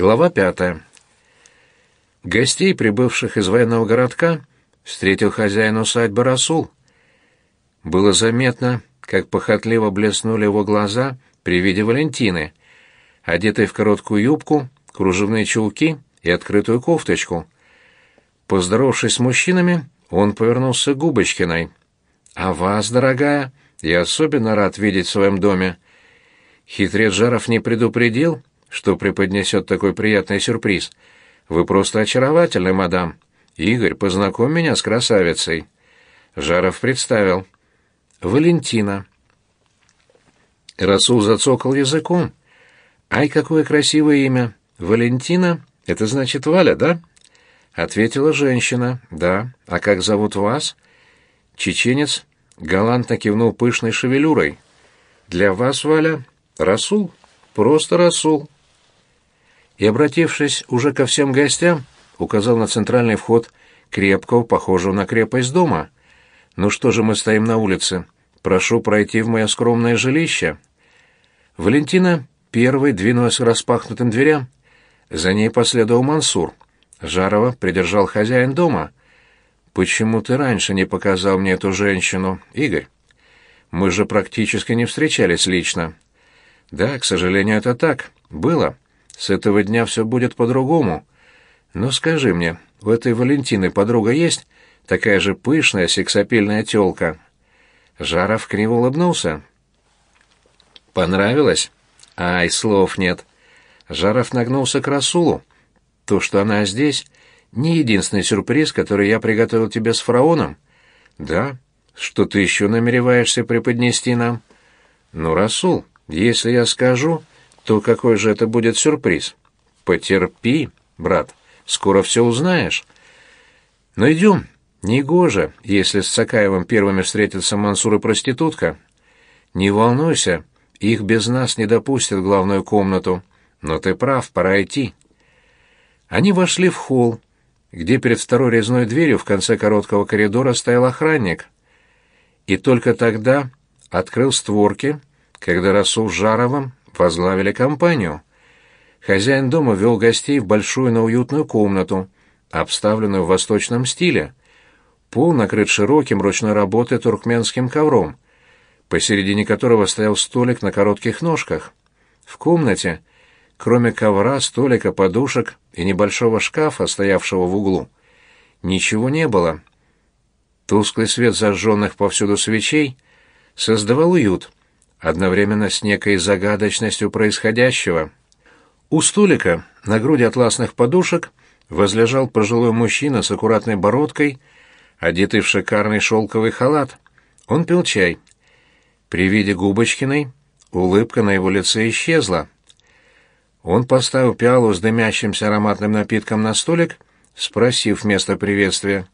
Глава пятая. Гостей, прибывших из военного городка, встретил хозяин усадьбы Расул. Было заметно, как похотливо блеснули его глаза при виде Валентины, одетой в короткую юбку, кружевные чулки и открытую кофточку. Поздоровавшись с мужчинами, он повернулся к Губочкиной. «А вас, дорогая, я особенно рад видеть в своем доме. Хитрец Жаров не предупредил, что преподнесет такой приятный сюрприз. Вы просто очаровательны, мадам. Игорь, познакомь меня с красавицей». Жаров представил. «Валентина». Расул зацокал языком. «Ай, какое красивое имя! Валентина? Это значит Валя, да?» Ответила женщина. «Да. А как зовут вас?» Чеченец галантно кивнул пышной шевелюрой. «Для вас, Валя, Расул. Просто Расул» и, обратившись уже ко всем гостям, указал на центральный вход крепкого, похожего на крепость дома. «Ну что же мы стоим на улице? Прошу пройти в мое скромное жилище». Валентина первой двинулась к распахнутым дверям. За ней последовал Мансур. Жарова придержал хозяин дома. «Почему ты раньше не показал мне эту женщину, Игорь? Мы же практически не встречались лично». «Да, к сожалению, это так. Было». С этого дня все будет по-другому. Но скажи мне, у этой Валентины подруга есть? Такая же пышная, сексапильная тёлка?» Жаров криво улыбнулся. «Понравилось?» «Ай, слов нет». Жаров нагнулся к Расулу. «То, что она здесь, не единственный сюрприз, который я приготовил тебе с фараоном». «Да? Что ты еще намереваешься преподнести нам?» «Ну, Расул, если я скажу, то какой же это будет сюрприз? Потерпи, брат, скоро все узнаешь. Но идем. Негоже, если с Цакаевым первыми встретятся Мансур и проститутка. Не волнуйся, их без нас не допустят в главную комнату. Но ты прав, пора идти. Они вошли в холл, где перед второй резной дверью в конце короткого коридора стоял охранник. И только тогда открыл створки, когда Расул Жаровым возглавили компанию. Хозяин дома вел гостей в большую, но уютную комнату, обставленную в восточном стиле. Пол накрыт широким ручной работы туркменским ковром, посередине которого стоял столик на коротких ножках. В комнате, кроме ковра, столика, подушек и небольшого шкафа, стоявшего в углу, ничего не было. Тусклый свет зажженных повсюду свечей создавал уют — одновременно с некой загадочностью происходящего. У столика на груди атласных подушек возлежал пожилой мужчина с аккуратной бородкой, одетый в шикарный шелковый халат. Он пил чай. При виде Губочкиной улыбка на его лице исчезла. Он поставил пиалу с дымящимся ароматным напитком на столик, спросив вместо приветствия.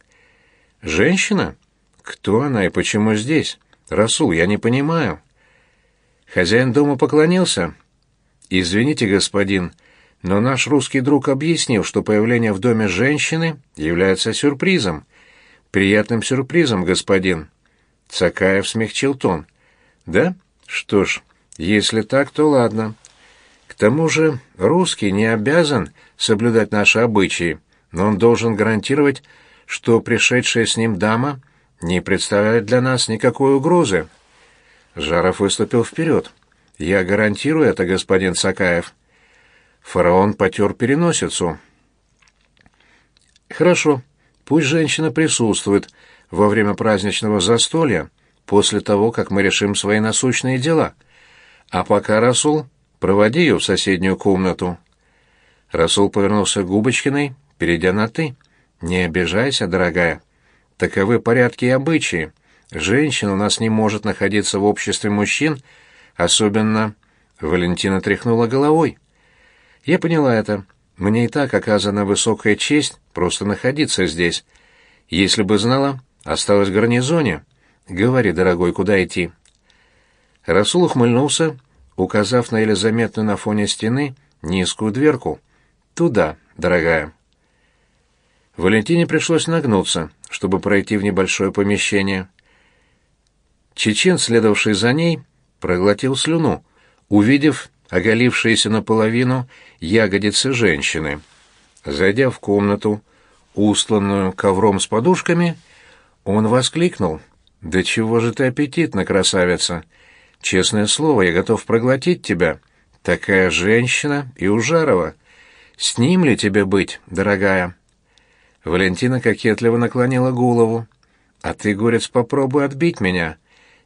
«Женщина? Кто она и почему здесь? Расул, я не понимаю». Хозяин дома поклонился. «Извините, господин, но наш русский друг объяснил, что появление в доме женщины является сюрпризом. Приятным сюрпризом, господин». Цакаев смягчил тон. «Да? Что ж, если так, то ладно. К тому же русский не обязан соблюдать наши обычаи, но он должен гарантировать, что пришедшая с ним дама не представляет для нас никакой угрозы». Жаров выступил вперед. «Я гарантирую это, господин Сакаев». Фараон потер переносицу. «Хорошо, пусть женщина присутствует во время праздничного застолья, после того, как мы решим свои насущные дела. А пока, Расул, проводи ее в соседнюю комнату». Расул повернулся к Губочкиной, перейдя на «ты». «Не обижайся, дорогая. Таковы порядки и обычаи. Женщина у нас не может находиться в обществе мужчин, особенно... Валентина тряхнула головой. Я поняла это. Мне и так оказана высокая честь просто находиться здесь. Если бы знала, осталась в гарнизоне. Говори, дорогой, куда идти? Расул ухмыльнулся, указав на еле заметную на фоне стены низкую дверку. Туда, дорогая. Валентине пришлось нагнуться, чтобы пройти в небольшое помещение. Чечен, следовавший за ней, проглотил слюну, увидев оголившиеся наполовину ягодицы женщины. Зайдя в комнату, устланную ковром с подушками, он воскликнул. «Да чего же ты аппетитна, красавица! Честное слово, я готов проглотить тебя. Такая женщина и ужарова. С ним ли тебе быть, дорогая?» Валентина кокетливо наклонила голову. «А ты, горец, попробуй отбить меня.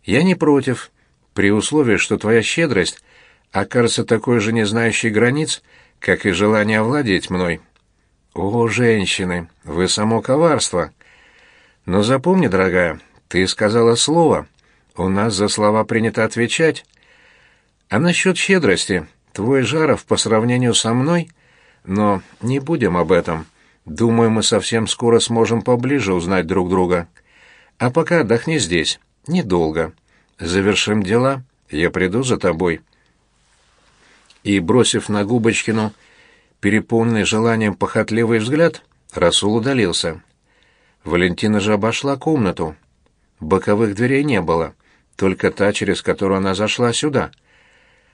Я не против, при условии, что твоя щедрость окажется такой же не знающей границ, как и желание овладеть мной. О, женщины, вы само коварство. Но запомни, дорогая, ты сказала слово. У нас за слова принято отвечать. А насчет щедрости, твой Жаров по сравнению со мной... Но не будем об этом. Думаю, мы совсем скоро сможем поближе узнать друг друга. А пока отдохни здесь. Недолго. Завершим дела, я приду за тобой» и, бросив на Губочкину переполненный желанием похотливый взгляд, Расул удалился. Валентина же обошла комнату. Боковых дверей не было, только та, через которую она зашла сюда.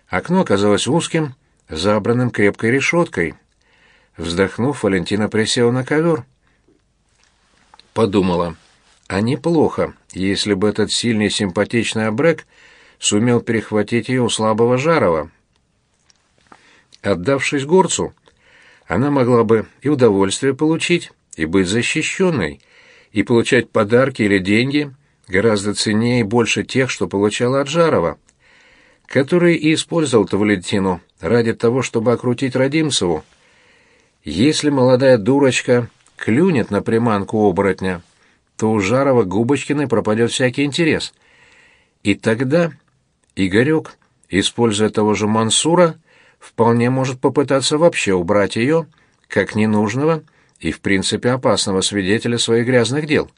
Окно оказалось узким, забранным крепкой решеткой. Вздохнув, Валентина присела на ковер. Подумала, а неплохо, если бы этот сильный симпатичный абрек сумел перехватить ее у слабого Жарова. Отдавшись горцу, она могла бы и удовольствие получить, и быть защищенной, и получать подарки или деньги гораздо ценнее и больше тех, что получала от Жарова, который и использовал-то ради того, чтобы окрутить Родимцеву. Если молодая дурочка клюнет на приманку оборотня, то у Жарова Губочкиной пропадет всякий интерес. И тогда Игорек, используя того же Мансура, вполне может попытаться вообще убрать ее, как ненужного и, в принципе, опасного свидетеля своих грязных дел.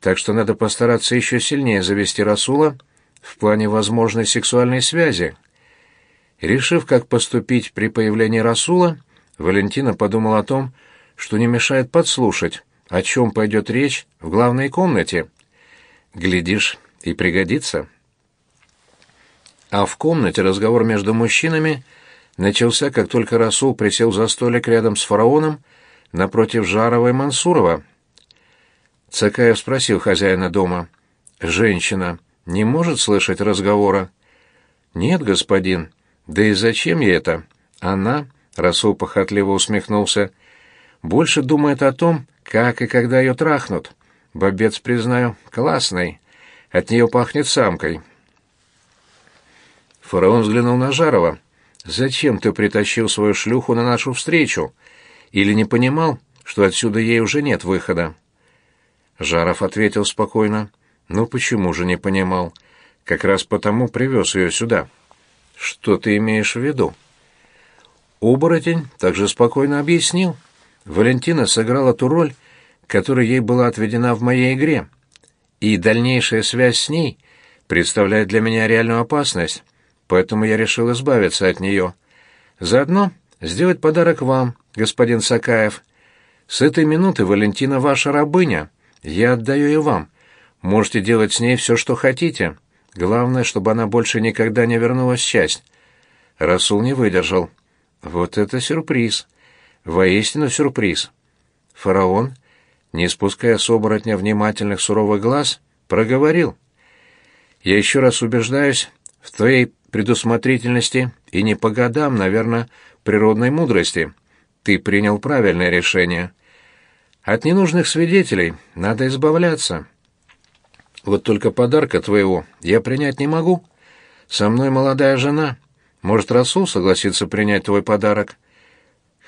Так что надо постараться еще сильнее завести Расула в плане возможной сексуальной связи. Решив, как поступить при появлении Расула, Валентина подумала о том, что не мешает подслушать, о чем пойдет речь в главной комнате. Глядишь, и пригодится. А в комнате разговор между мужчинами – начался, как только Расул присел за столик рядом с фараоном напротив Жарова и Мансурова. Цакаев спросил хозяина дома. «Женщина не может слышать разговора?» «Нет, господин. Да и зачем ей это?» «Она...» — Расул похотливо усмехнулся. «Больше думает о том, как и когда ее трахнут. Бобец, признаю, классный. От нее пахнет самкой». Фараон взглянул на Жарова. Зачем ты притащил свою шлюху на нашу встречу? Или не понимал, что отсюда ей уже нет выхода?» Жаров ответил спокойно. «Ну почему же не понимал? Как раз потому привез ее сюда». «Что ты имеешь в виду?» Оборотень также спокойно объяснил. Валентина сыграла ту роль, которая ей была отведена в моей игре. И дальнейшая связь с ней представляет для меня реальную опасность поэтому я решил избавиться от нее. Заодно сделать подарок вам, господин Сакаев. С этой минуты Валентина ваша рабыня. Я отдаю ее вам. Можете делать с ней все, что хотите. Главное, чтобы она больше никогда не вернулась в часть. Расул не выдержал. Вот это сюрприз. Воистину сюрприз. Фараон, не спуская с оборотня внимательных суровых глаз, проговорил. «Я еще раз убеждаюсь в твоей предусмотрительности и не по годам, наверное, природной мудрости. Ты принял правильное решение. От ненужных свидетелей надо избавляться. Вот только подарка твоего я принять не могу. Со мной молодая жена. Может, Расул согласится принять твой подарок?»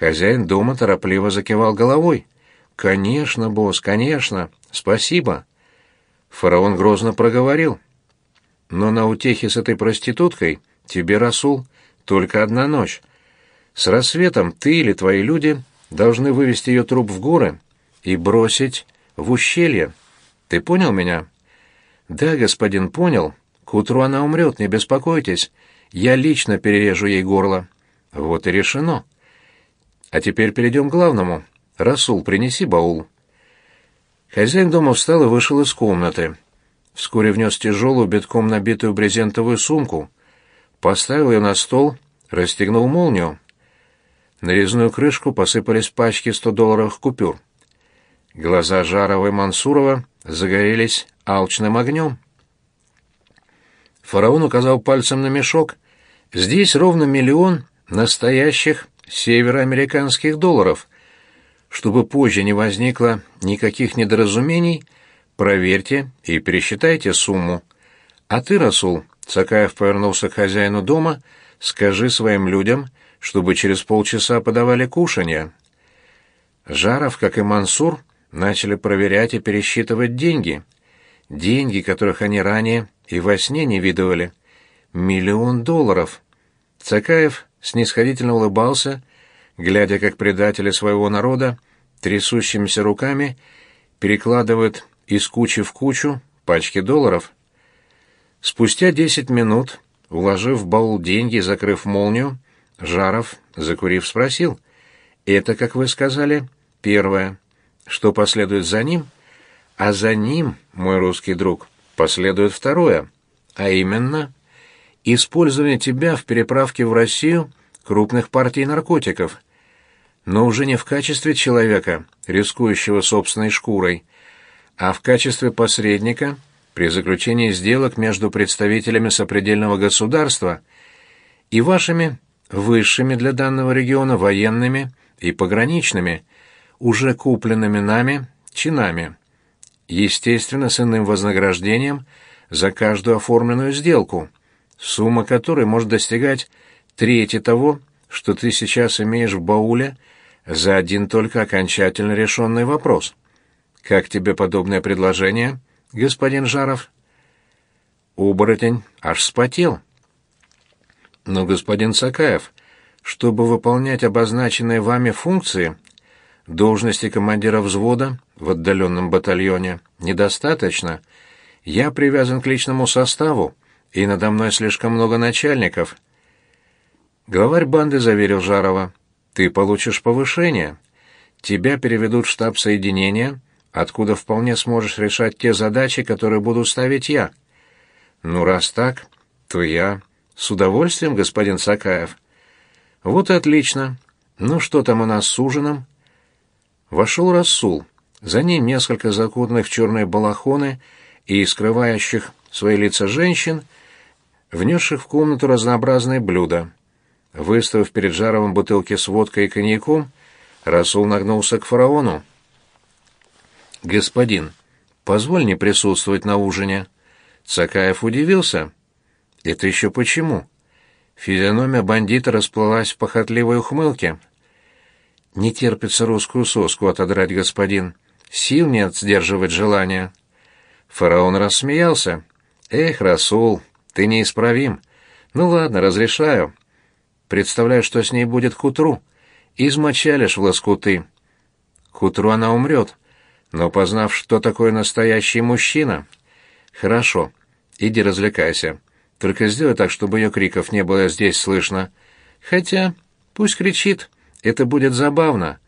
Хозяин дома торопливо закивал головой. «Конечно, босс, конечно. Спасибо». Фараон грозно проговорил. Но на утехе с этой проституткой тебе, Расул, только одна ночь. С рассветом ты или твои люди должны вывести ее труп в горы и бросить в ущелье. Ты понял меня? Да, господин, понял. К утру она умрет, не беспокойтесь. Я лично перережу ей горло. Вот и решено. А теперь перейдем к главному. Расул, принеси баул. Хозяин дома встал и вышел из комнаты. Вскоре внес тяжелую, битком набитую брезентовую сумку, поставил ее на стол, расстегнул молнию. На резную крышку посыпались пачки 100-долларовых купюр. Глаза Жарова и Мансурова загорелись алчным огнем. Фараон указал пальцем на мешок. «Здесь ровно миллион настоящих североамериканских долларов. Чтобы позже не возникло никаких недоразумений, проверьте и пересчитайте сумму. А ты, Расул, Цакаев повернулся к хозяину дома, скажи своим людям, чтобы через полчаса подавали кушанье. Жаров, как и Мансур, начали проверять и пересчитывать деньги. Деньги, которых они ранее и во сне не видывали. Миллион долларов. Цакаев снисходительно улыбался, глядя, как предатели своего народа трясущимися руками перекладывают из кучи в кучу пачки долларов. Спустя десять минут, уложив в баул деньги и закрыв молнию, Жаров, закурив, спросил, «Это, как вы сказали, первое. Что последует за ним?» «А за ним, мой русский друг, последует второе, а именно использование тебя в переправке в Россию крупных партий наркотиков, но уже не в качестве человека, рискующего собственной шкурой, а в качестве посредника при заключении сделок между представителями сопредельного государства и вашими высшими для данного региона военными и пограничными, уже купленными нами чинами естественно, с иным вознаграждением за каждую оформленную сделку, сумма которой может достигать трети того, что ты сейчас имеешь в бауле за один только окончательно решенный вопрос. Как тебе подобное предложение, господин Жаров? Оборотень аж вспотел. Но, господин Сакаев, чтобы выполнять обозначенные вами функции, Должности командира взвода в отдаленном батальоне недостаточно. Я привязан к личному составу, и надо мной слишком много начальников. Главарь банды заверил Жарова. Ты получишь повышение. Тебя переведут в штаб соединения, откуда вполне сможешь решать те задачи, которые буду ставить я. Ну, раз так, то я... С удовольствием, господин Сакаев. Вот и отлично. Ну, что там у нас с ужином? Вошел Расул. За ним несколько закутанных в черные балахоны и скрывающих свои лица женщин, внесших в комнату разнообразные блюда. Выставив перед Жаровым бутылки с водкой и коньяком, Расул нагнулся к фараону. «Господин, позволь не присутствовать на ужине». Цакаев удивился. «Это еще почему?» Физиономия бандита расплылась в похотливой ухмылке. Не терпится русскую соску отодрать, господин. Сил нет сдерживать желание. Фараон рассмеялся. Эх, Расул, ты неисправим. Ну ладно, разрешаю. Представляю, что с ней будет к утру. Измочалишь в лоскуты. К утру она умрет. Но познав, что такое настоящий мужчина... Хорошо, иди развлекайся. Только сделай так, чтобы ее криков не было здесь слышно. Хотя, пусть кричит. Это будет забавно.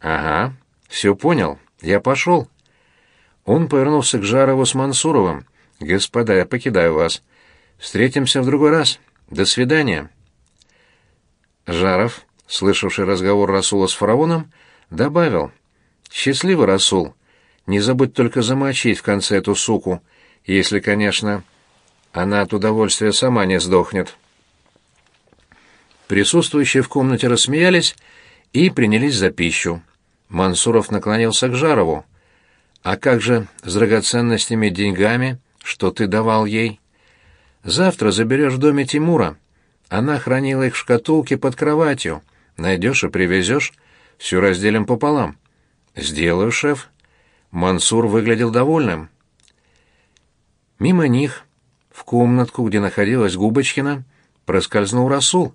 Ага, все понял. Я пошел. Он повернулся к Жарову с Мансуровым. Господа, я покидаю вас. Встретимся в другой раз. До свидания. Жаров, слышавший разговор Расула с фараоном, добавил: "Счастливый Расул. Не забудь только замочить в конце эту суку, если, конечно, она от удовольствия сама не сдохнет". Присутствующие в комнате рассмеялись и принялись за пищу. Мансуров наклонился к Жарову. «А как же с драгоценностями деньгами, что ты давал ей?» «Завтра заберешь в доме Тимура. Она хранила их в шкатулке под кроватью. Найдешь и привезешь. Все разделим пополам». «Сделаю, шеф». Мансур выглядел довольным. Мимо них, в комнатку, где находилась Губочкина, проскользнул Расул.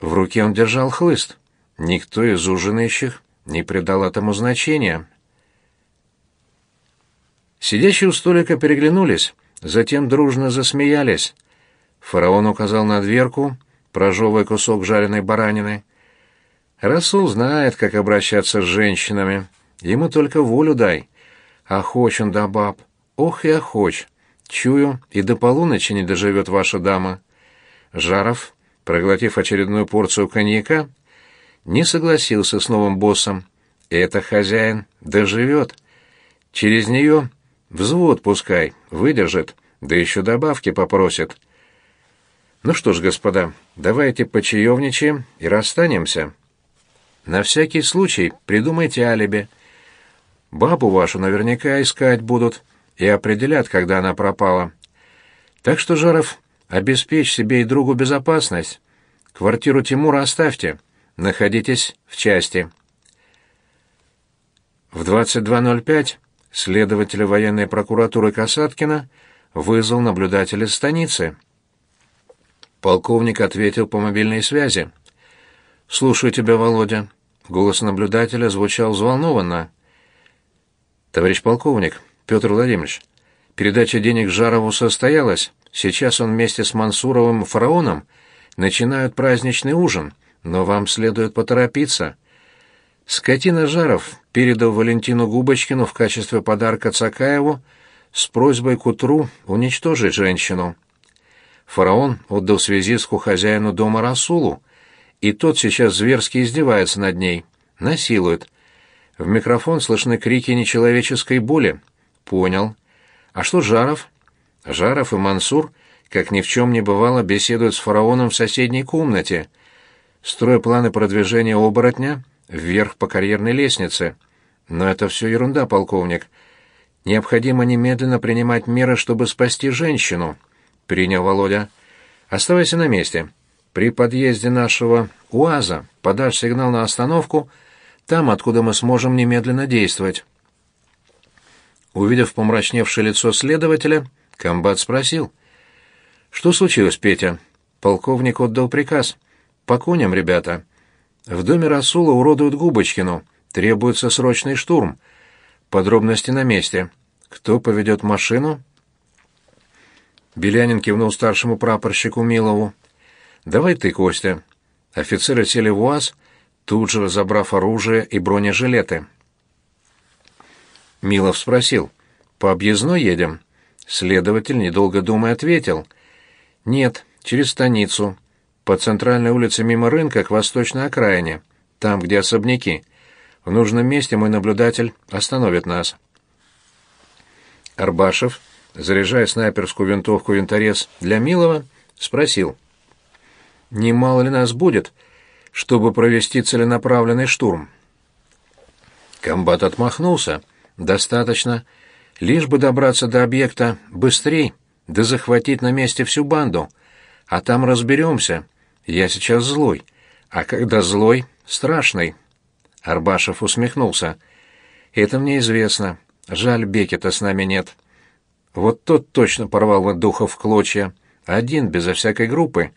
В руке он держал хлыст. Никто из ужинающих не придал этому значения. Сидящие у столика переглянулись, затем дружно засмеялись. Фараон указал на дверку, прожевывая кусок жареной баранины. Расул знает, как обращаться с женщинами. Ему только волю дай. Охоч он да баб. Ох и охоч. Чую, и до полуночи не доживет ваша дама. Жаров проглотив очередную порцию коньяка, не согласился с новым боссом. Это хозяин доживет. Через нее взвод пускай, выдержит, да еще добавки попросит. Ну что ж, господа, давайте почаевничаем и расстанемся. На всякий случай придумайте алиби. Бабу вашу наверняка искать будут и определят, когда она пропала. Так что, Жаров, обеспечь себе и другу безопасность. Квартиру Тимура оставьте. Находитесь в части. В 22.05 следователя военной прокуратуры Касаткина вызвал наблюдатель из станицы. Полковник ответил по мобильной связи. «Слушаю тебя, Володя». Голос наблюдателя звучал взволнованно. «Товарищ полковник, Петр Владимирович, передача денег Жарову состоялась. Сейчас он вместе с Мансуровым фараоном начинают праздничный ужин, но вам следует поторопиться». Скотина Жаров передал Валентину Губочкину в качестве подарка Цакаеву с просьбой к утру уничтожить женщину. Фараон отдал связистку хозяину дома Расулу, и тот сейчас зверски издевается над ней, насилует. В микрофон слышны крики нечеловеческой боли. Понял. А что Жаров? Жаров и Мансур, как ни в чем не бывало, беседуют с фараоном в соседней комнате, строя планы продвижения оборотня вверх по карьерной лестнице. Но это все ерунда, полковник. Необходимо немедленно принимать меры, чтобы спасти женщину. Принял Володя. Оставайся на месте. При подъезде нашего УАЗа подашь сигнал на остановку, там, откуда мы сможем немедленно действовать. Увидев помрачневшее лицо следователя, комбат спросил. «Что случилось, Петя?» Полковник отдал приказ. «По коням, ребята. В доме Расула уродуют Губочкину. Требуется срочный штурм. Подробности на месте. Кто поведет машину?» Белянин кивнул старшему прапорщику Милову. «Давай ты, Костя». Офицеры сели в УАЗ, тут же разобрав оружие и бронежилеты. Милов спросил, «По объездной едем?» Следователь, недолго думая, ответил, «Нет, через станицу, по центральной улице мимо рынка к восточной окраине, там, где особняки. В нужном месте мой наблюдатель остановит нас». Арбашев, заряжая снайперскую винтовку винторез для Милова, спросил, немало ли нас будет, чтобы провести целенаправленный штурм. Комбат отмахнулся. Достаточно, лишь бы добраться до объекта быстрей, да захватить на месте всю банду. А там разберемся. Я сейчас злой, а когда злой, страшный. Арбашев усмехнулся. Это мне известно. Жаль, Бекета с нами нет. Вот тот точно порвал бы духов в клочья. Один, безо всякой группы.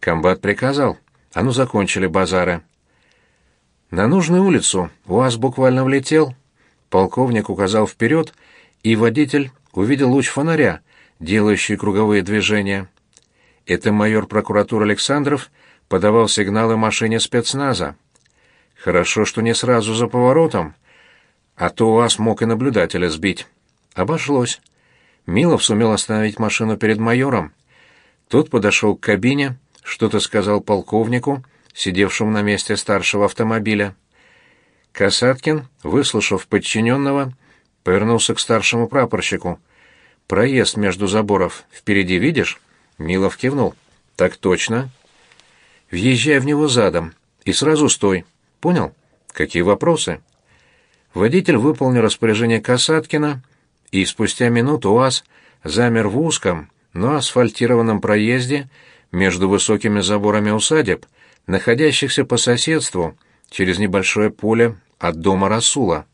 Комбат приказал. А ну, закончили базары. На нужную улицу УАЗ буквально влетел. Полковник указал вперед, и водитель увидел луч фонаря, делающий круговые движения. Это майор прокуратуры Александров подавал сигналы машине спецназа. Хорошо, что не сразу за поворотом, а то УАЗ мог и наблюдателя сбить. Обошлось. Милов сумел остановить машину перед майором. Тот подошел к кабине, что-то сказал полковнику, сидевшему на месте старшего автомобиля. Касаткин, выслушав подчиненного, повернулся к старшему прапорщику. «Проезд между заборов впереди видишь?» Милов кивнул. «Так точно». «Въезжай в него задом и сразу стой. Понял? Какие вопросы?» Водитель выполнил распоряжение Касаткина, и спустя минуту УАЗ замер в узком, но асфальтированном проезде между высокими заборами усадеб, находящихся по соседству через небольшое поле от дома Расула.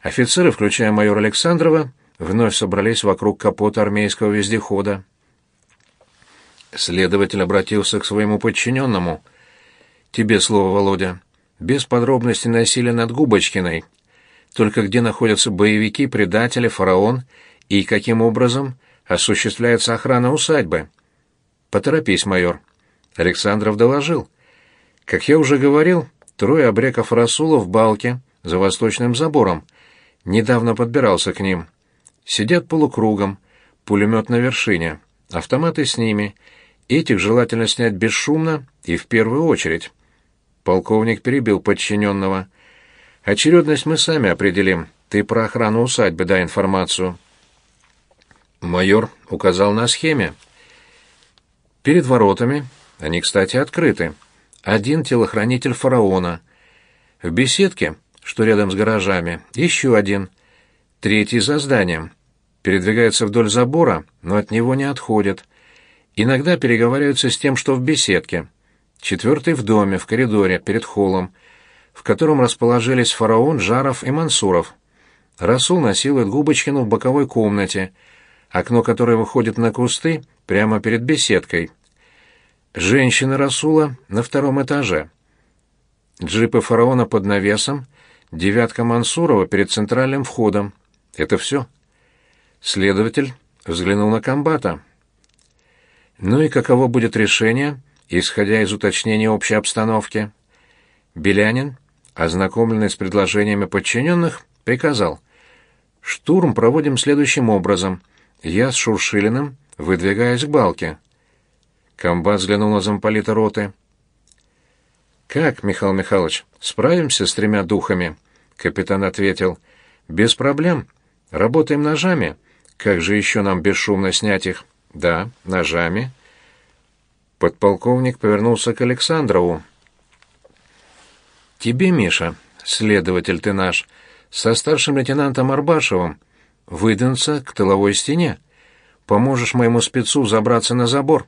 Офицеры, включая майора Александрова, вновь собрались вокруг капота армейского вездехода. Следователь обратился к своему подчиненному. «Тебе слово, Володя. Без подробностей насилия над Губочкиной. Только где находятся боевики, предатели, фараон и каким образом осуществляется охрана усадьбы?» «Поторопись, майор». Александров доложил. «Как я уже говорил, трое обреков Расула в балке за восточным забором. Недавно подбирался к ним. Сидят полукругом, пулемет на вершине, автоматы с ними. Этих желательно снять бесшумно и в первую очередь. Полковник перебил подчиненного. Очередность мы сами определим. Ты про охрану усадьбы дай информацию. Майор указал на схеме. Перед воротами, они, кстати, открыты, один телохранитель фараона. В беседке, что рядом с гаражами, еще один. Третий за зданием. Передвигается вдоль забора, но от него не отходит. Иногда переговариваются с тем, что в беседке. Четвертый в доме, в коридоре, перед холлом, в котором расположились фараон, Жаров и Мансуров. Расул насилует Губочкину в боковой комнате, окно которой выходит на кусты прямо перед беседкой. Женщина Расула на втором этаже. Джипы фараона под навесом, девятка Мансурова перед центральным входом. Это все. Следователь взглянул на комбата. Ну и каково будет решение, исходя из уточнения общей обстановки? Белянин, ознакомленный с предложениями подчиненных, приказал. Штурм проводим следующим образом. Я с Шуршилиным выдвигаюсь к балке. Комбат взглянул на замполита роты. «Как, Михаил Михайлович, справимся с тремя духами?» Капитан ответил. «Без проблем. Работаем ножами. Как же еще нам бесшумно снять их? Да, ножами. Подполковник повернулся к Александрову. Тебе, Миша, следователь ты наш, со старшим лейтенантом Арбашевым, выдвинуться к тыловой стене. Поможешь моему спецу забраться на забор.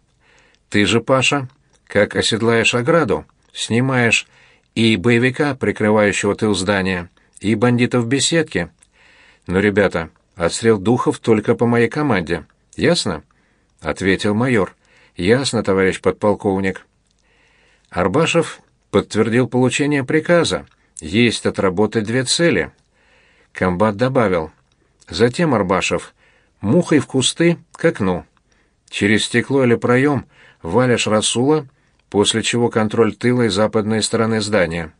Ты же, Паша, как оседлаешь ограду, снимаешь и боевика, прикрывающего тыл здания, и бандитов в беседке. Ну, ребята, Отстрел духов только по моей команде. Ясно? Ответил майор. Ясно, товарищ подполковник. Арбашев подтвердил получение приказа. Есть отработать две цели. Комбат добавил: "Затем Арбашев мухой в кусты к окну. Через стекло или проем валишь Расула, после чего контроль тыла и западной стороны здания".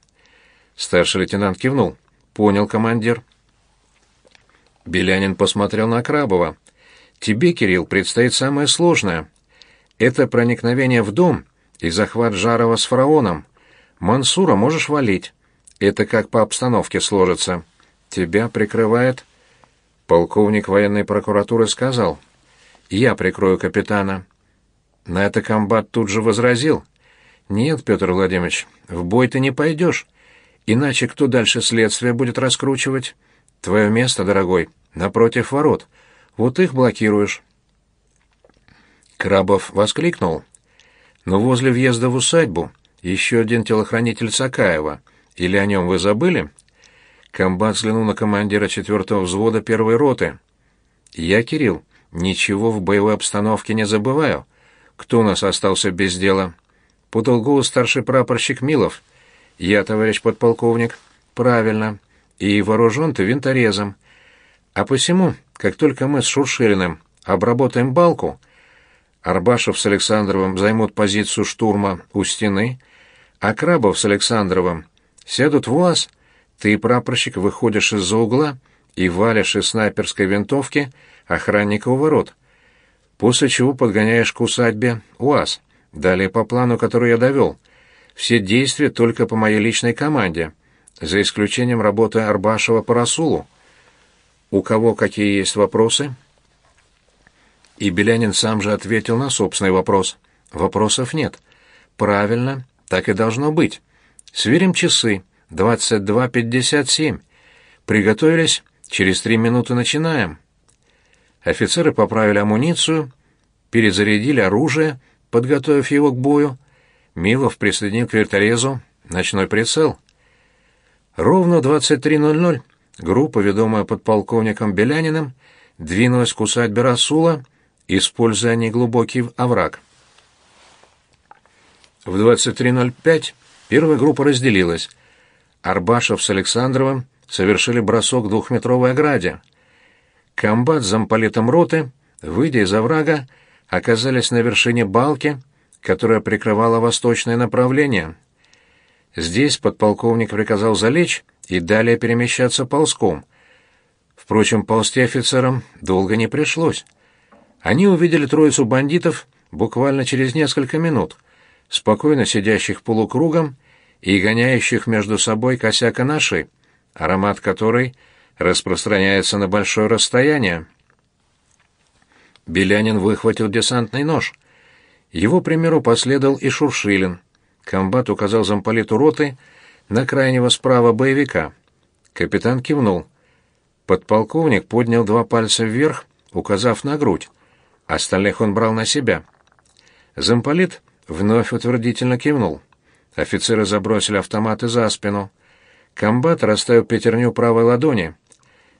Старший лейтенант кивнул. "Понял, командир". Белянин посмотрел на Крабова. «Тебе, Кирилл, предстоит самое сложное. Это проникновение в дом и захват Жарова с фараоном. Мансура можешь валить. Это как по обстановке сложится. Тебя прикрывает...» Полковник военной прокуратуры сказал. «Я прикрою капитана». На это комбат тут же возразил. «Нет, Петр Владимирович, в бой ты не пойдешь. Иначе кто дальше следствие будет раскручивать?» Твое место, дорогой, напротив ворот. Вот их блокируешь. Крабов воскликнул. Но возле въезда в усадьбу еще один телохранитель Сакаева. Или о нем вы забыли? Комбат взглянул на командира четвертого взвода первой роты. Я, Кирилл, ничего в боевой обстановке не забываю. Кто у нас остался без дела? Подал голос старший прапорщик Милов. Я, товарищ подполковник. Правильно и вооружен ты винторезом. А посему, как только мы с Шуршириным обработаем балку, Арбашев с Александровым займут позицию штурма у стены, а Крабов с Александровым сядут в УАЗ, ты, прапорщик, выходишь из-за угла и валишь из снайперской винтовки охранника у ворот, после чего подгоняешь к усадьбе УАЗ. Далее по плану, который я довел. Все действия только по моей личной команде — за исключением работы Арбашева по Расулу. У кого какие есть вопросы? И Белянин сам же ответил на собственный вопрос. Вопросов нет. Правильно, так и должно быть. Сверим часы. 22.57. Приготовились. Через три минуты начинаем. Офицеры поправили амуницию, перезарядили оружие, подготовив его к бою. Милов присоединил к вертолезу ночной прицел. Ровно в 23.00 группа, ведомая подполковником Беляниным, двинулась к усадьбе Расула, используя неглубокий овраг. В 23.05 первая группа разделилась. Арбашев с Александровым совершили бросок двухметровой ограде. Комбат с замполитом роты, выйдя из оврага, оказались на вершине балки, которая прикрывала восточное направление. Здесь подполковник приказал залечь и далее перемещаться ползком. Впрочем, ползти офицерам долго не пришлось. Они увидели троицу бандитов буквально через несколько минут, спокойно сидящих полукругом и гоняющих между собой косяка нашей, аромат которой распространяется на большое расстояние. Белянин выхватил десантный нож. Его примеру последовал и Шуршилин. Комбат указал замполиту роты на крайнего справа боевика. Капитан кивнул. Подполковник поднял два пальца вверх, указав на грудь. Остальных он брал на себя. Замполит вновь утвердительно кивнул. Офицеры забросили автоматы за спину. Комбат расставил пятерню правой ладони.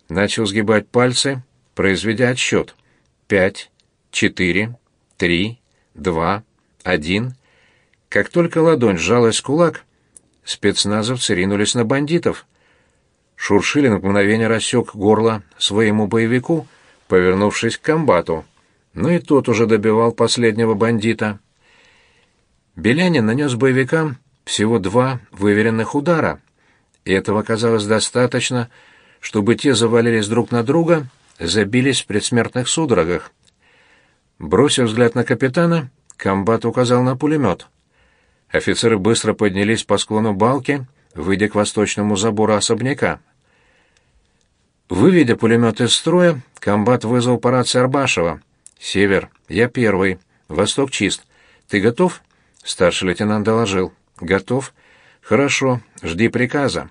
Начал сгибать пальцы, произведя отсчет. Пять, четыре, три, два, один. Как только ладонь сжалась в кулак, спецназовцы ринулись на бандитов. Шуршилин в мгновение рассек горло своему боевику, повернувшись к комбату. Но и тот уже добивал последнего бандита. Белянин нанес боевикам всего два выверенных удара, и этого оказалось достаточно, чтобы те завалились друг на друга, забились в предсмертных судорогах. Бросив взгляд на капитана, комбат указал на пулемет. Офицеры быстро поднялись по склону балки, выйдя к восточному забору особняка. Выведя пулемет из строя, комбат вызвал по рации Арбашева. «Север, я первый. Восток чист. Ты готов?» Старший лейтенант доложил. «Готов?» «Хорошо. Жди приказа».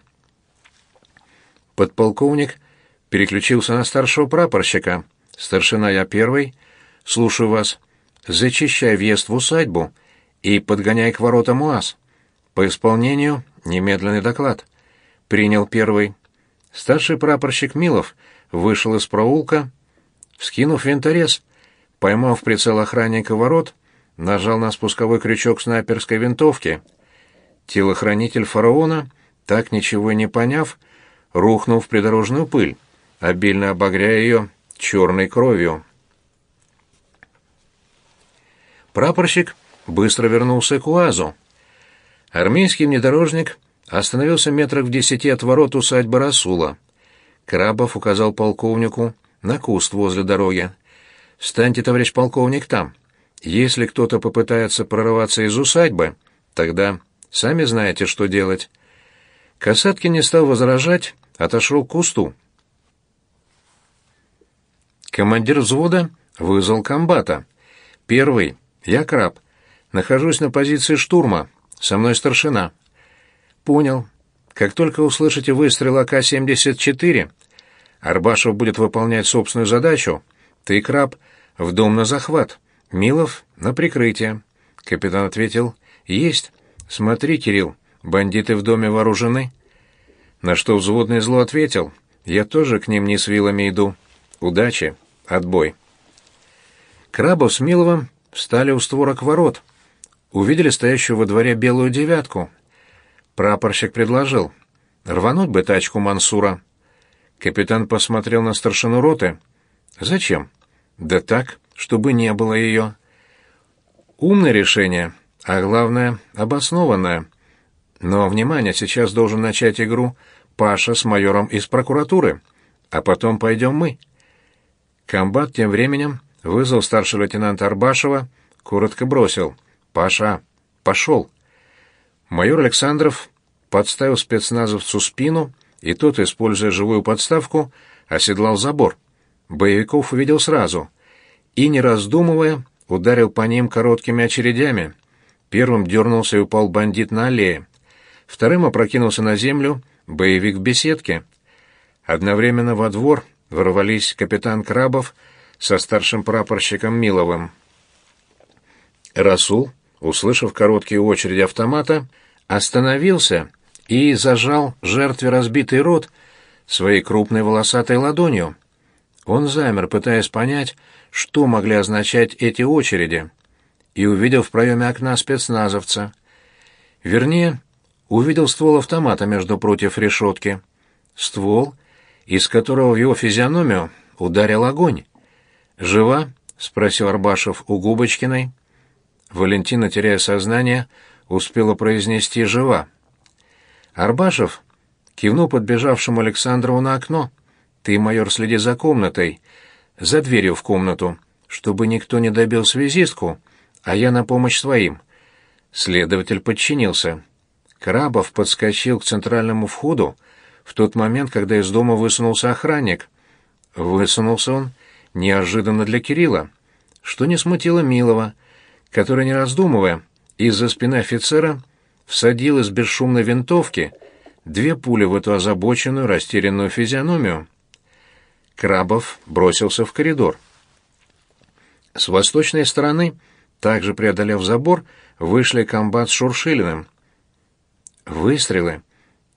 Подполковник переключился на старшего прапорщика. «Старшина, я первый. Слушаю вас. Зачищай въезд в усадьбу и подгоняй к воротам УАЗ. По исполнению немедленный доклад». Принял первый. Старший прапорщик Милов вышел из проулка, вскинув винторез, поймав прицел охранника ворот, нажал на спусковой крючок снайперской винтовки. Телохранитель фараона, так ничего и не поняв, рухнул в придорожную пыль, обильно обогряя ее черной кровью. Прапорщик быстро вернулся к УАЗу. Армейский внедорожник остановился метрах в десяти от ворот усадьбы Расула. Крабов указал полковнику на куст возле дороги. «Встаньте, товарищ полковник, там. Если кто-то попытается прорваться из усадьбы, тогда сами знаете, что делать». Касаткин не стал возражать, отошел к кусту. Командир взвода вызвал комбата. «Первый. Я краб. Нахожусь на позиции штурма. Со мной старшина». «Понял. Как только услышите выстрел АК-74, Арбашев будет выполнять собственную задачу. Ты, краб, в дом на захват. Милов — на прикрытие». Капитан ответил. «Есть. Смотри, Кирилл, бандиты в доме вооружены». На что взводный зло ответил. «Я тоже к ним не с вилами иду. Удачи. Отбой». Крабов с Миловым встали у створок ворот. Увидели стоящую во дворе белую девятку — Прапорщик предложил. Рвануть бы тачку Мансура. Капитан посмотрел на старшину роты. Зачем? Да так, чтобы не было ее. Умное решение, а главное, обоснованное. Но, внимание, сейчас должен начать игру Паша с майором из прокуратуры, а потом пойдем мы. Комбат тем временем вызвал старшего лейтенанта Арбашева, коротко бросил. «Паша, пошел!» Майор Александров подставил спецназовцу спину, и тот, используя живую подставку, оседлал забор. Боевиков увидел сразу и, не раздумывая, ударил по ним короткими очередями. Первым дернулся и упал бандит на аллее. Вторым опрокинулся на землю боевик в беседке. Одновременно во двор ворвались капитан Крабов со старшим прапорщиком Миловым. Расул услышав короткие очереди автомата, остановился и зажал жертве разбитый рот своей крупной волосатой ладонью. Он замер, пытаясь понять, что могли означать эти очереди, и увидел в проеме окна спецназовца. Вернее, увидел ствол автомата между против решетки. Ствол, из которого в его физиономию ударил огонь. «Жива?» — спросил Арбашев у Губочкиной. Валентина, теряя сознание, успела произнести «жива». Арбашев кивнул подбежавшему Александрову на окно. «Ты, майор, следи за комнатой, за дверью в комнату, чтобы никто не добил связистку, а я на помощь своим. Следователь подчинился. Крабов подскочил к центральному входу в тот момент, когда из дома высунулся охранник. Высунулся он неожиданно для Кирилла, что не смутило Милова, который, не раздумывая, из-за спины офицера всадил из бесшумной винтовки две пули в эту озабоченную, растерянную физиономию. Крабов бросился в коридор. С восточной стороны, также преодолев забор, вышли комбат с Шуршилиным. Выстрелы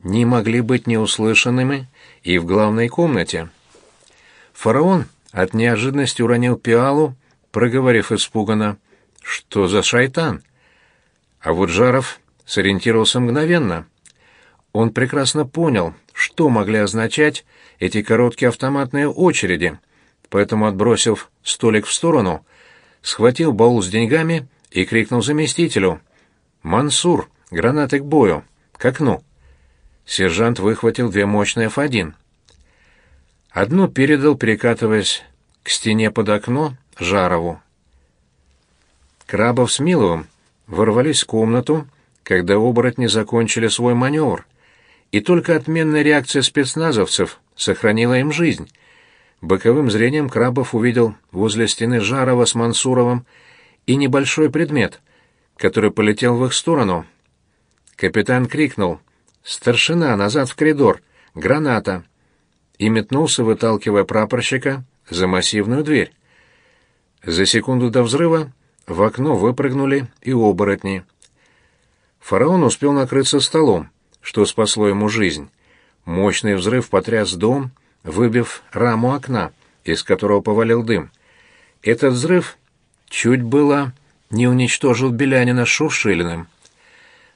не могли быть неуслышанными и в главной комнате. Фараон от неожиданности уронил пиалу, проговорив испуганно, «Что за шайтан?» А вот Жаров сориентировался мгновенно. Он прекрасно понял, что могли означать эти короткие автоматные очереди, поэтому, отбросив столик в сторону, схватил баул с деньгами и крикнул заместителю. «Мансур, гранаты к бою, к окну!» Сержант выхватил две мощные Ф-1. Одну передал, перекатываясь к стене под окно, Жарову. Крабов с Миловым ворвались в комнату, когда оборотни закончили свой маневр, и только отменная реакция спецназовцев сохранила им жизнь. Боковым зрением Крабов увидел возле стены Жарова с Мансуровым и небольшой предмет, который полетел в их сторону. Капитан крикнул «Старшина, назад в коридор! Граната!» и метнулся, выталкивая прапорщика за массивную дверь. За секунду до взрыва в окно выпрыгнули и оборотни. Фараон успел накрыться столом, что спасло ему жизнь. Мощный взрыв потряс дом, выбив раму окна, из которого повалил дым. Этот взрыв чуть было не уничтожил Белянина с Шуршилиным.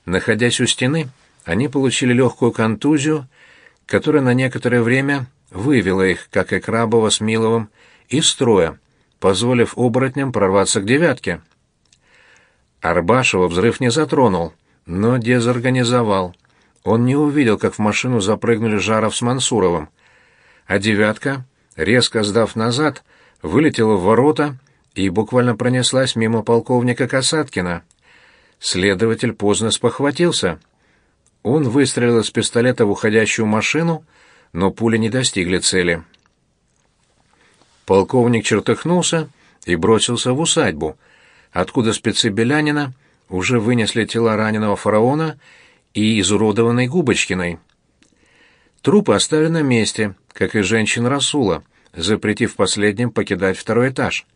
Находясь у стены, они получили легкую контузию, которая на некоторое время вывела их, как и Крабова с Миловым, из строя, позволив оборотням прорваться к девятке. Арбашева взрыв не затронул, но дезорганизовал. Он не увидел, как в машину запрыгнули Жаров с Мансуровым, а девятка, резко сдав назад, вылетела в ворота и буквально пронеслась мимо полковника Касаткина. Следователь поздно спохватился. Он выстрелил из пистолета в уходящую машину, но пули не достигли цели. Полковник чертыхнулся и бросился в усадьбу, откуда спецы Белянина уже вынесли тела раненого фараона и изуродованной Губочкиной. Трупы оставили на месте, как и женщин Расула, запретив последним покидать второй этаж.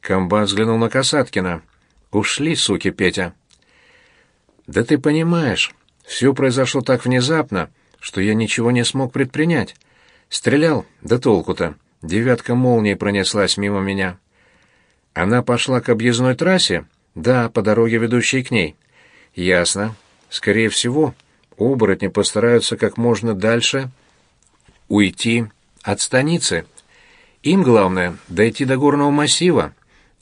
Комбат взглянул на Касаткина. «Ушли, суки, Петя!» «Да ты понимаешь, все произошло так внезапно, что я ничего не смог предпринять. Стрелял, да толку-то. Девятка молнии пронеслась мимо меня. Она пошла к объездной трассе? Да, по дороге, ведущей к ней. Ясно. Скорее всего, оборотни постараются как можно дальше уйти от станицы. Им главное — дойти до горного массива,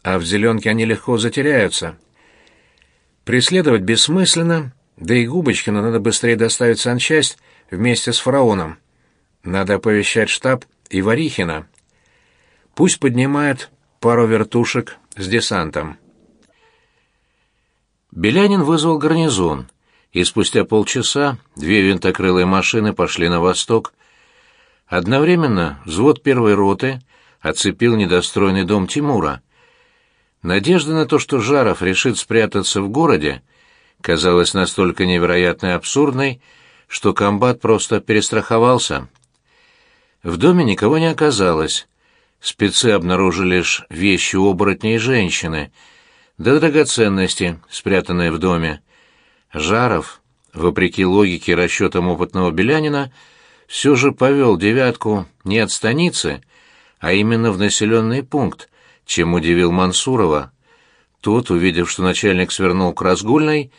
а в зеленке они легко затеряются. Преследовать бессмысленно, да и Губочкина надо быстрее доставить санчасть вместе с фараоном. Надо оповещать штаб и Варихина. Пусть поднимает пару вертушек с десантом. Белянин вызвал гарнизон, и спустя полчаса две винтокрылые машины пошли на восток. Одновременно взвод первой роты оцепил недостроенный дом Тимура. Надежда на то, что Жаров решит спрятаться в городе, казалась настолько невероятной и абсурдной, что комбат просто перестраховался. В доме никого не оказалось. Спецы обнаружили лишь вещи оборотней женщины, да драгоценности, спрятанные в доме. Жаров, вопреки логике и расчетам опытного белянина, все же повел девятку не от станицы, а именно в населенный пункт, чем удивил Мансурова. Тот, увидев, что начальник свернул к разгульной,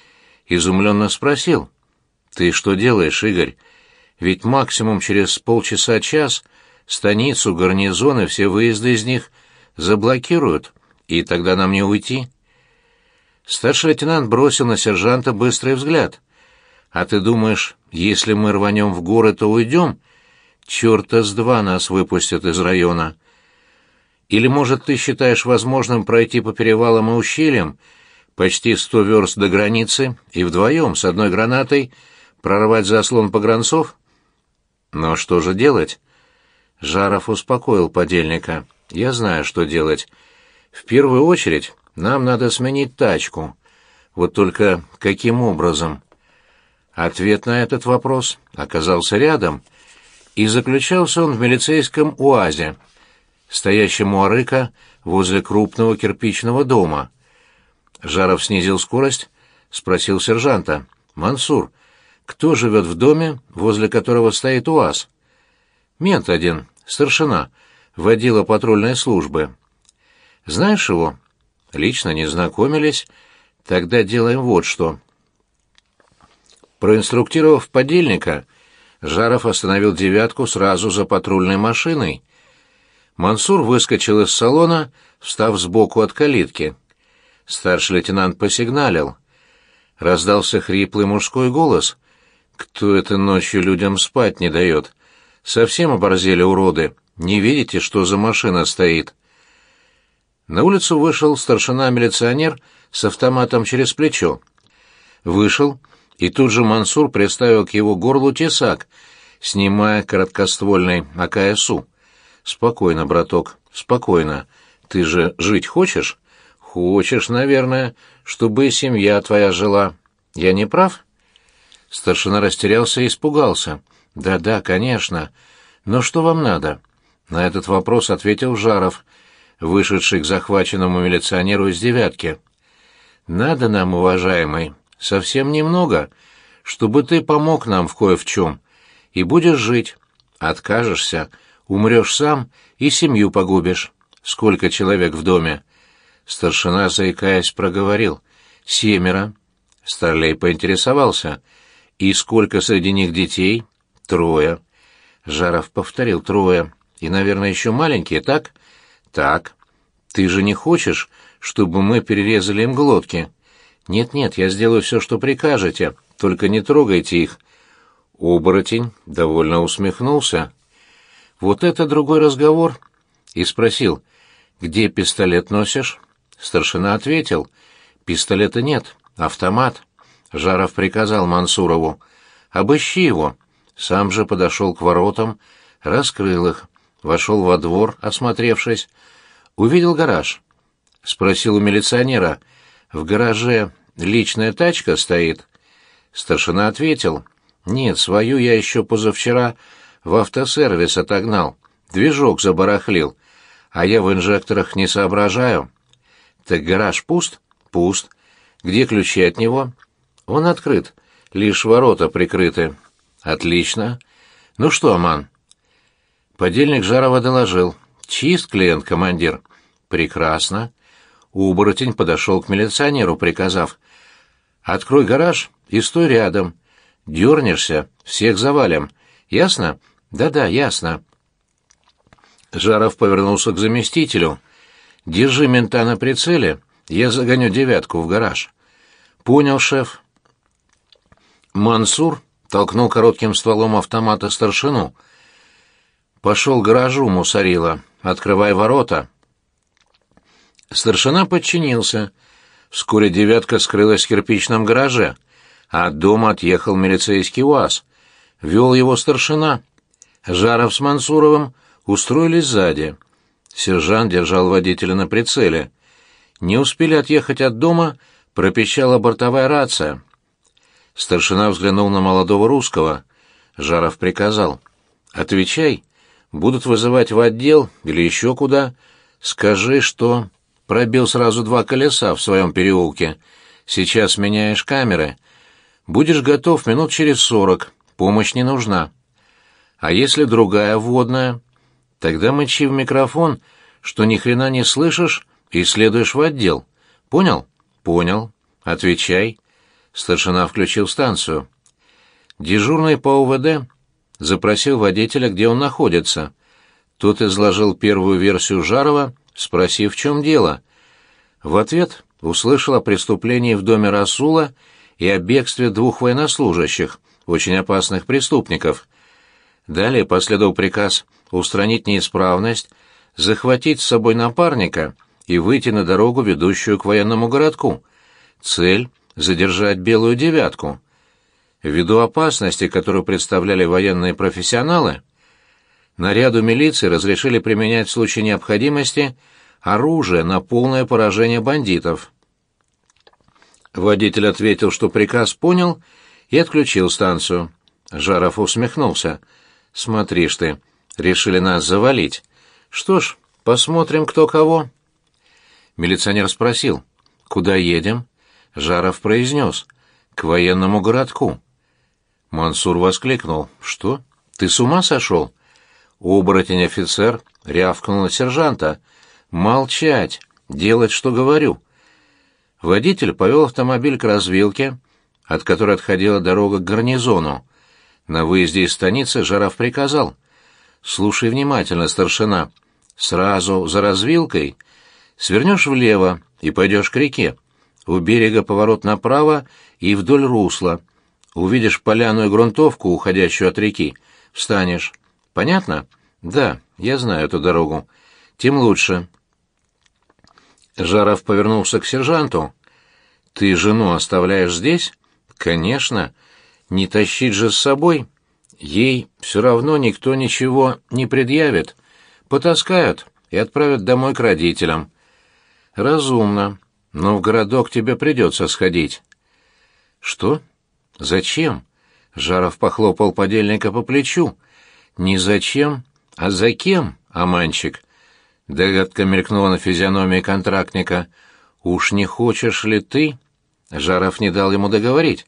изумленно спросил — «Ты что делаешь, Игорь? Ведь максимум через полчаса-час станицу, гарнизоны, все выезды из них заблокируют, и тогда нам не уйти». Старший лейтенант бросил на сержанта быстрый взгляд. «А ты думаешь, если мы рванем в горы, то уйдем? Черта с два нас выпустят из района. Или, может, ты считаешь возможным пройти по перевалам и ущельям, почти сто верст до границы и вдвоем с одной гранатой прорвать заслон погранцов? Но что же делать? Жаров успокоил подельника. Я знаю, что делать. В первую очередь нам надо сменить тачку. Вот только каким образом? Ответ на этот вопрос оказался рядом, и заключался он в милицейском УАЗе, стоящем у арыка возле крупного кирпичного дома. Жаров снизил скорость, спросил сержанта. «Мансур, кто живет в доме, возле которого стоит УАЗ?» «Мент один, старшина, водила патрульной службы». «Знаешь его?» «Лично не знакомились. Тогда делаем вот что». Проинструктировав подельника, Жаров остановил «девятку» сразу за патрульной машиной. Мансур выскочил из салона, встав сбоку от калитки. Старший лейтенант посигналил. Раздался хриплый мужской голос. «Кто это ночью людям спать не дает? Совсем оборзели уроды. Не видите, что за машина стоит?» На улицу вышел старшина-милиционер с автоматом через плечо. Вышел, и тут же Мансур приставил к его горлу тесак, снимая короткоствольный АКСУ. «Спокойно, браток, спокойно. Ты же жить хочешь?» Хочешь, наверное, чтобы семья твоя жила. Я не прав? Старшина растерялся и испугался. Да-да, конечно. Но что вам надо? На этот вопрос ответил Жаров, вышедший к захваченному милиционеру из девятки. Надо нам, уважаемый, совсем немного, чтобы ты помог нам в кое в чем. И будешь жить. Откажешься, умрешь сам и семью погубишь. Сколько человек в доме? Старшина, заикаясь, проговорил. «Семеро». Старлей поинтересовался. «И сколько среди них детей?» «Трое». Жаров повторил «трое». «И, наверное, еще маленькие, так?» «Так». «Ты же не хочешь, чтобы мы перерезали им глотки?» «Нет-нет, я сделаю все, что прикажете, только не трогайте их». Оборотень довольно усмехнулся. «Вот это другой разговор». И спросил, «Где пистолет носишь?» Старшина ответил, «Пистолета нет, автомат». Жаров приказал Мансурову, «Обыщи его». Сам же подошел к воротам, раскрыл их, вошел во двор, осмотревшись, увидел гараж. Спросил у милиционера, «В гараже личная тачка стоит?» Старшина ответил, «Нет, свою я еще позавчера в автосервис отогнал, движок забарахлил, а я в инжекторах не соображаю». Так гараж пуст? Пуст. Где ключи от него? Он открыт. Лишь ворота прикрыты. Отлично. Ну что, Аман? Подельник Жарова доложил. Чист клиент, командир. Прекрасно. Уборотень подошел к милиционеру, приказав. Открой гараж и стой рядом. Дернешься, всех завалим. Ясно? Да-да, ясно. Жаров повернулся к заместителю. Держи мента на прицеле, я загоню девятку в гараж. Понял, шеф. Мансур толкнул коротким стволом автомата старшину. Пошел к гаражу, мусорила. Открывай ворота. Старшина подчинился. Вскоре девятка скрылась в кирпичном гараже, а от дома отъехал милицейский УАЗ. Вел его старшина. Жаров с Мансуровым устроились сзади — Сержант держал водителя на прицеле. Не успели отъехать от дома, пропищала бортовая рация. Старшина взглянул на молодого русского. Жаров приказал. «Отвечай. Будут вызывать в отдел или еще куда. Скажи, что...» Пробил сразу два колеса в своем переулке. Сейчас меняешь камеры. Будешь готов минут через сорок. Помощь не нужна. А если другая вводная? Тогда мычи в микрофон, что ни хрена не слышишь и следуешь в отдел. Понял? Понял. Отвечай. Старшина включил станцию. Дежурный по УВД запросил водителя, где он находится. Тот изложил первую версию Жарова, спросив, в чем дело. В ответ услышал о преступлении в доме Расула и о бегстве двух военнослужащих, очень опасных преступников. Далее последовал приказ устранить неисправность, захватить с собой напарника и выйти на дорогу, ведущую к военному городку. Цель — задержать белую девятку. Ввиду опасности, которую представляли военные профессионалы, наряду милиции разрешили применять в случае необходимости оружие на полное поражение бандитов. Водитель ответил, что приказ понял, и отключил станцию. Жаров усмехнулся. «Смотришь ты, решили нас завалить. Что ж, посмотрим, кто кого». Милиционер спросил, «Куда едем?» Жаров произнес, «К военному городку». Мансур воскликнул, «Что? Ты с ума сошел?» Оборотень-офицер рявкнул на сержанта, «Молчать! Делать, что говорю!» Водитель повел автомобиль к развилке, от которой отходила дорога к гарнизону. На выезде из станицы Жаров приказал. «Слушай внимательно, старшина. Сразу за развилкой свернешь влево и пойдешь к реке. У берега поворот направо и вдоль русла. Увидишь поляную грунтовку, уходящую от реки. Встанешь. Понятно? Да, я знаю эту дорогу. Тем лучше. Жаров повернулся к сержанту. «Ты жену оставляешь здесь?» «Конечно. Не тащить же с собой. Ей все равно никто ничего не предъявит. Потаскают и отправят домой к родителям». «Разумно. Но в городок тебе придется сходить». «Что? Зачем?» Жаров похлопал подельника по плечу. «Не зачем, а за кем, Аманчик?» Догадка мелькнула на физиономии контрактника. «Уж не хочешь ли ты?» Жаров не дал ему договорить.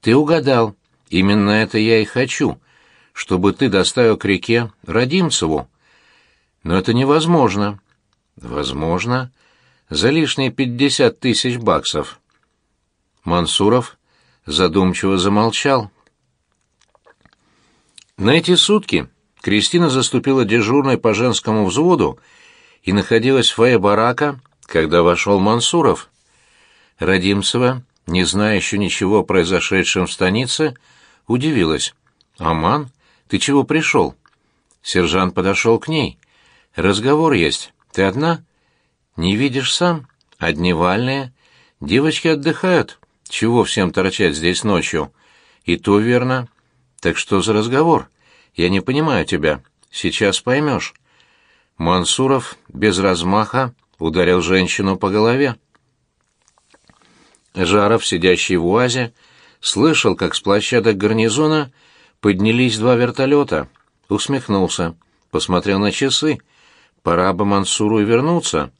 «Ты угадал. Именно это я и хочу. Чтобы ты доставил к реке Родимцеву. Но это невозможно». «Возможно. За лишние пятьдесят тысяч баксов». Мансуров задумчиво замолчал. На эти сутки Кристина заступила дежурной по женскому взводу и находилась в фойе барака, когда вошел Мансуров. Родимцева, не зная еще ничего о произошедшем в станице, удивилась. «Аман, ты чего пришел?» Сержант подошел к ней. «Разговор есть. Ты одна?» «Не видишь сам? Одни вальные. Девочки отдыхают. Чего всем торчать здесь ночью?» «И то верно. Так что за разговор? Я не понимаю тебя. Сейчас поймешь». Мансуров без размаха ударил женщину по голове. Жаров, сидящий в УАЗе, слышал, как с площадок гарнизона поднялись два вертолета. Усмехнулся, посмотрел на часы. Пора бы Мансуру и вернуться.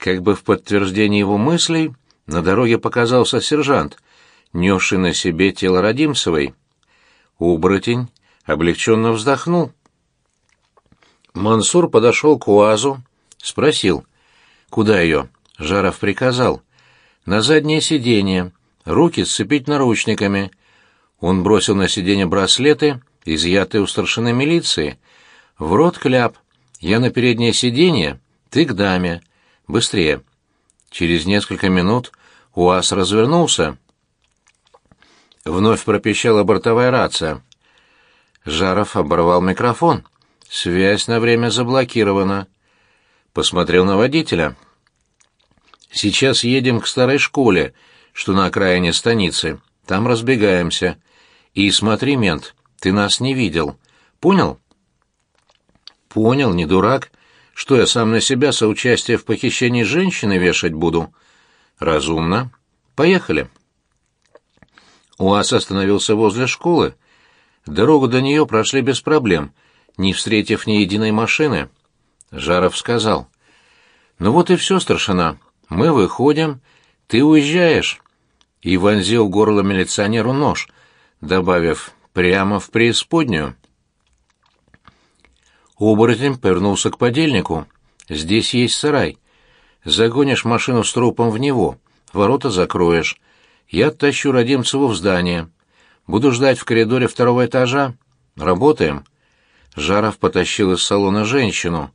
Как бы в подтверждение его мыслей на дороге показался сержант, несший на себе тело Родимцевой. Убротень облегченно вздохнул. Мансур подошел к УАЗу, спросил, куда ее. Жаров приказал. На заднее сиденье, руки сцепить наручниками. Он бросил на сиденье браслеты, изъятые у старшины милиции. В рот кляп. Я на переднее сиденье, ты к даме. Быстрее. Через несколько минут УАЗ развернулся. Вновь пропищала бортовая рация. Жаров оборвал микрофон. Связь на время заблокирована. Посмотрел на водителя. Сейчас едем к старой школе, что на окраине станицы. Там разбегаемся. И смотри, мент, ты нас не видел. Понял? Понял, не дурак. Что я сам на себя соучастие в похищении женщины вешать буду? Разумно. Поехали. УАЗ остановился возле школы. Дорогу до нее прошли без проблем — не встретив ни единой машины. Жаров сказал. «Ну вот и все, старшина. Мы выходим, ты уезжаешь». И вонзил горло милиционеру нож, добавив «прямо в преисподнюю». Оборотень повернулся к подельнику. «Здесь есть сарай. Загонишь машину с трупом в него, ворота закроешь. Я оттащу Родимцеву в здание. Буду ждать в коридоре второго этажа. Работаем». Жаров потащил из салона женщину.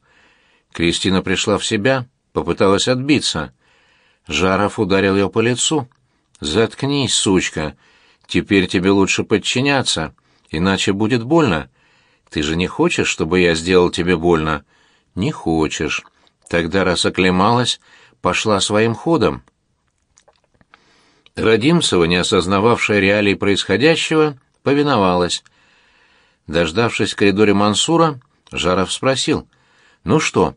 Кристина пришла в себя, попыталась отбиться. Жаров ударил ее по лицу. «Заткнись, сучка. Теперь тебе лучше подчиняться, иначе будет больно. Ты же не хочешь, чтобы я сделал тебе больно?» «Не хочешь. Тогда, раз оклемалась, пошла своим ходом». Родимцева, не осознававшая реалий происходящего, повиновалась. Дождавшись в коридоре Мансура, Жаров спросил. «Ну что?»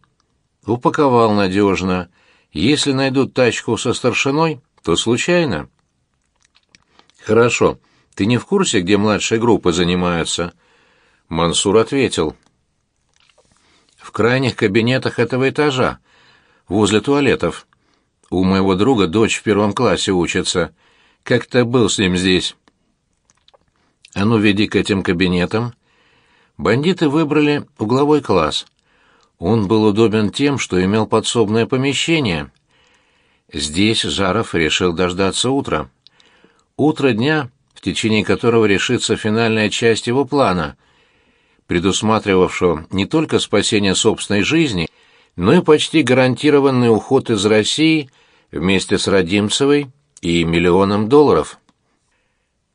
«Упаковал надежно. Если найдут тачку со старшиной, то случайно». «Хорошо. Ты не в курсе, где младшие группы занимаются?» Мансур ответил. «В крайних кабинетах этого этажа, возле туалетов. У моего друга дочь в первом классе учится. Как-то был с ним здесь». «А ну, веди к этим кабинетам». Бандиты выбрали угловой класс. Он был удобен тем, что имел подсобное помещение. Здесь Жаров решил дождаться утра. Утро дня, в течение которого решится финальная часть его плана, предусматривавшего не только спасение собственной жизни, но и почти гарантированный уход из России вместе с Родимцевой и миллионом долларов.